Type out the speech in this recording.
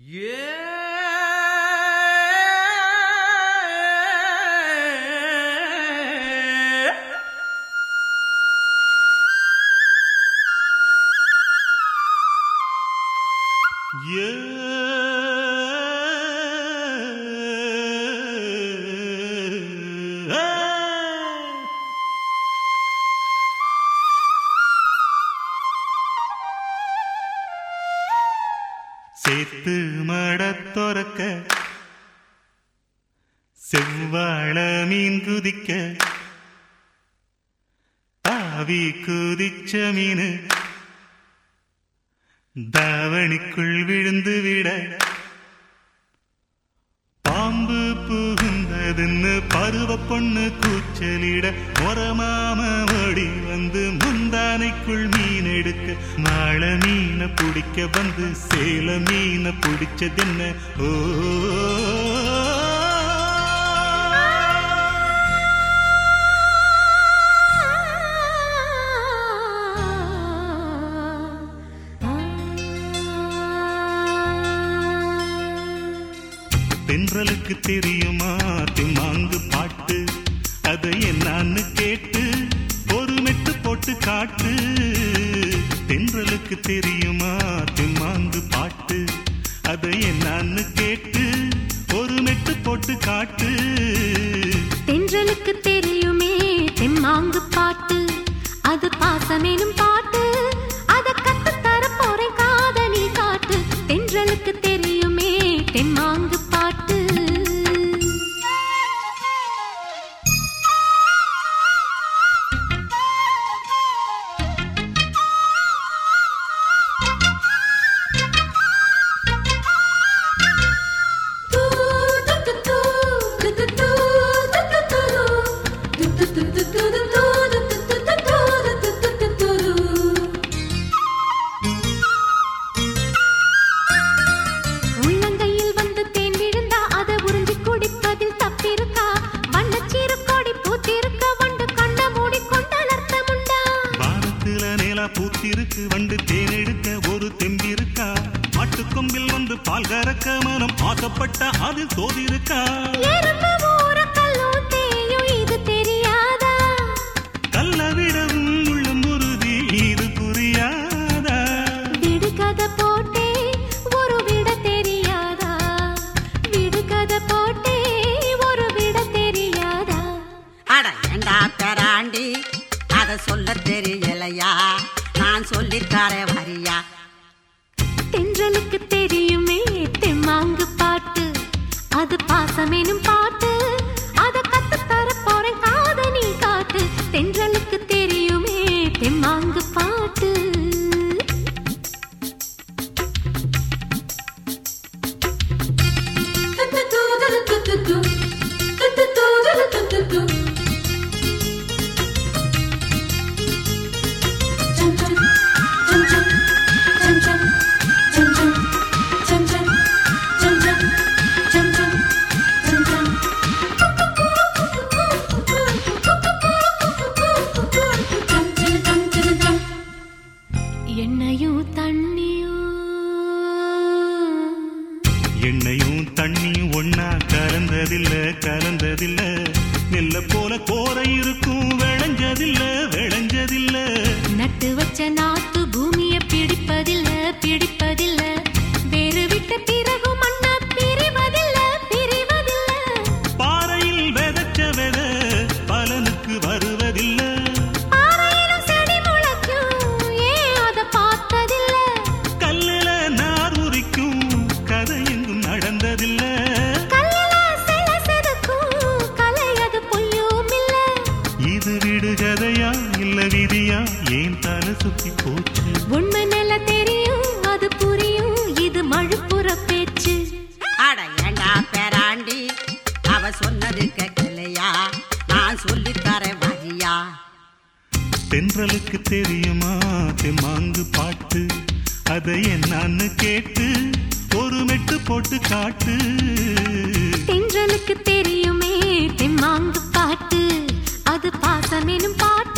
Yeah. Yeah. சேத்து மடத்தொரக்க செவ்வாழ மீன் குதிக்க தாவி குதிச்ச மீன் தாவணிக்குள் விழுந்து விட புகுந்ததுன்னு பருவ பொண்ணு கூச்சலிட ஒரமாம ஓடி வந்து முந்தானைக்குள் மீன் எடுக்க மாள மீனை பிடிக்க வந்து சேல மீனை பிடிச்சதென்ன? ஓ தென்றலுக்கு தெரியுமா? திம்மாங்கு பாட்டு. அது என்னான்னு கேட்டு ஒரு மெட்டு போட்டு காட்டு. தென்றலுக்கு தெரியுமா? திம்மாங்கு பாட்டு. அது என்னான்னு கேட்டு ஒரு மெட்டு போட்டு காட்டு. தேனெடுக்க ஒரு தெம்பிருக்கா? மாட்டுக்கொம்பில் வந்து பால் கறக்க மனம் ஆசப்பட்ட அது சோதிருக்கா சொல்லிருக்காரே வரியா. தென்றலுக்கு தெரியுமே தெம்மாங்கு பாட்டு அது பாசமேனும் பாட்டு. எண்ணெயும் தண்ணியும் ஒன்னா கலந்ததில்ல கலந்ததில்ல. நெல்ல போல கோரை இருக்கும் விளைஞ்சதில்ல விளைஞ்சதில்ல. நட்டு வச்ச சுத்தி போச்சு. உண்மை நில தெரியும் அது புரியும். இது மழுப்புற பேச்சு. அட ஏண்டா பெராண்டி? அவ சொன்னது கேட்கலையா? நான் சொல்லித்தரேன் வரியா தென்றலுக்கு தெரியுமா? தெம்மாங்கு பாட்டு. அதை என்னான்னு கேட்டு ஒரு மெட்டு போட்டு காட்டு. தென்றலுக்கு தெரியுமே தெம்மாங்கு பாட்டு. அது பாசமெனும் பாட்டு.